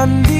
And